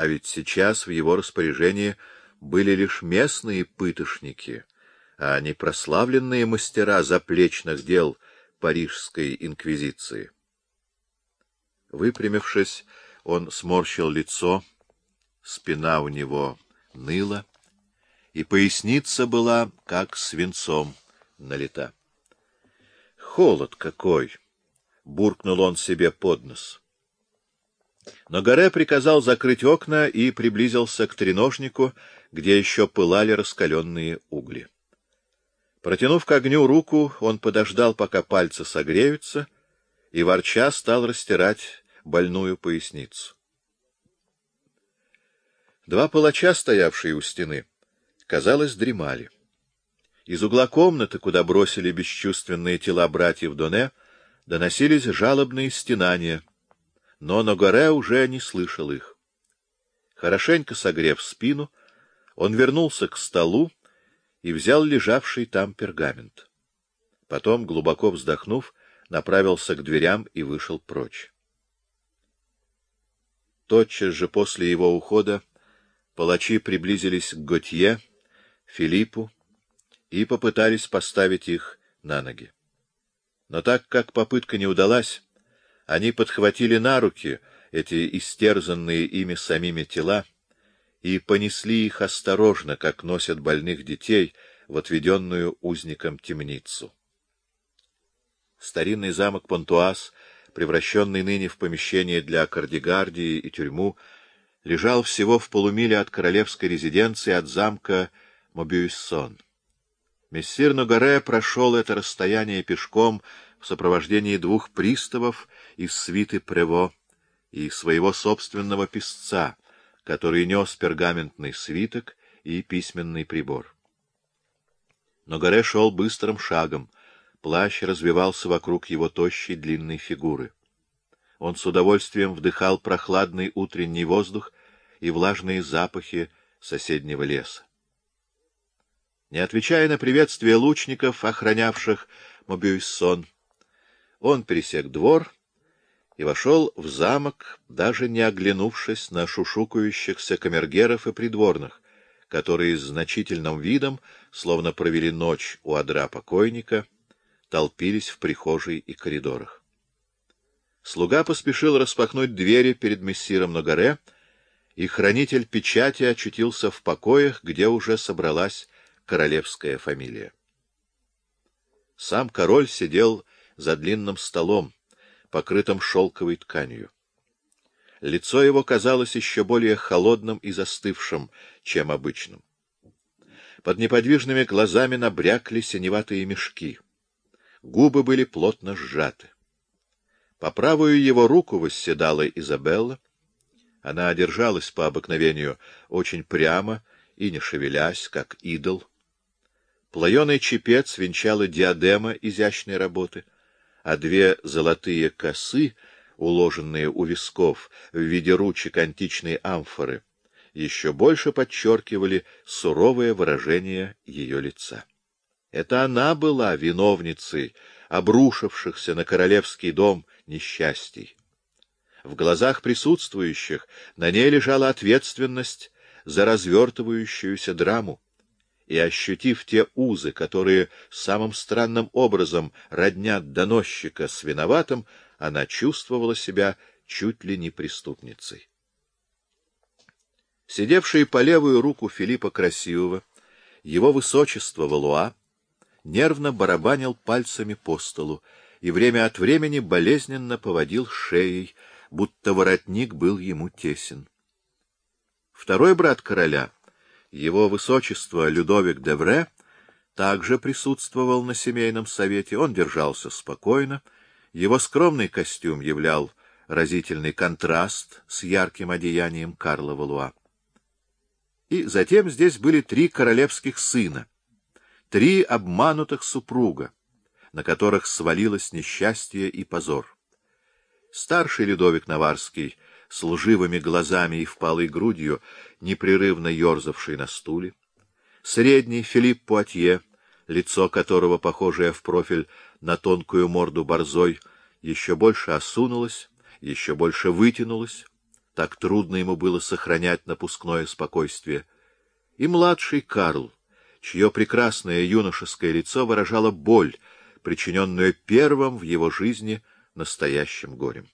а ведь сейчас в его распоряжении были лишь местные пытошники, а не прославленные мастера заплечных дел Парижской инквизиции. Выпрямившись, он сморщил лицо, спина у него ныла, и поясница была, как свинцом налита. Холод какой! — буркнул он себе под нос. Но Горе приказал закрыть окна и приблизился к треножнику, где еще пылали раскаленные угли. Протянув к огню руку, он подождал, пока пальцы согреются, и, ворча, стал растирать больную поясницу. Два палача, стоявшие у стены, казалось, дремали. Из угла комнаты, куда бросили бесчувственные тела братьев Доне, доносились жалобные стенания, но Ногоре уже не слышал их. Хорошенько согрев спину, он вернулся к столу и взял лежавший там пергамент. Потом, глубоко вздохнув, направился к дверям и вышел прочь. Тотчас же после его ухода палачи приблизились к Готье, Филиппу и попытались поставить их на ноги. Но так как попытка не удалась, они подхватили на руки эти истерзанные ими самими тела и понесли их осторожно, как носят больных детей, в отведенную узникам темницу. Старинный замок Понтуаз, превращенный ныне в помещение для кардигардии и тюрьму, лежал всего в полумиле от королевской резиденции от замка Мобюйсон. Мессир Ногаре прошел это расстояние пешком в сопровождении двух приставов из свиты Прево и своего собственного писца, который нес пергаментный свиток и письменный прибор. Ногаре шел быстрым шагом, плащ развивался вокруг его тощей длинной фигуры. Он с удовольствием вдыхал прохладный утренний воздух и влажные запахи соседнего леса. Не отвечая на приветствие лучников, охранявших Мобюйсон, он пересек двор и вошел в замок, даже не оглянувшись на шушукающихся камергеров и придворных, которые с значительным видом, словно провели ночь у одра покойника, толпились в прихожей и коридорах. Слуга поспешил распахнуть двери перед мессиром Ногаре, и хранитель печати очутился в покоях, где уже собралась королевская фамилия. Сам король сидел за длинным столом, покрытым шелковой тканью. Лицо его казалось еще более холодным и застывшим, чем обычным. Под неподвижными глазами набрякли синеватые мешки. Губы были плотно сжаты. По правую его руку восседала Изабелла. Она одержалась по обыкновению очень прямо и не шевелясь, как идол. Плоеный чепец венчала диадема изящной работы, а две золотые косы, уложенные у висков в виде ручек античной амфоры, еще больше подчеркивали суровое выражение ее лица. Это она была виновницей обрушившихся на королевский дом несчастий. В глазах присутствующих на ней лежала ответственность за развертывающуюся драму и, ощутив те узы, которые самым странным образом роднят доносчика с виноватым, она чувствовала себя чуть ли не преступницей. Сидевший по левую руку Филиппа Красивого, его высочество Валуа, нервно барабанил пальцами по столу и время от времени болезненно поводил шеей, будто воротник был ему тесен. Второй брат короля — его высочество Людовик Девре также присутствовал на семейном совете. Он держался спокойно. Его скромный костюм являл разительный контраст с ярким одеянием Карла Валуа. И затем здесь были три королевских сына, три обманутых супруга, на которых свалилось несчастье и позор. Старший Людовик Наварский — с лживыми глазами и впалой грудью, непрерывно ерзавший на стуле. Средний Филипп Пуатье, лицо которого, похожее в профиль на тонкую морду борзой, еще больше осунулось, еще больше вытянулось, Так трудно ему было сохранять напускное спокойствие. И младший Карл, чье прекрасное юношеское лицо выражало боль, причиненную первым в его жизни настоящим горем.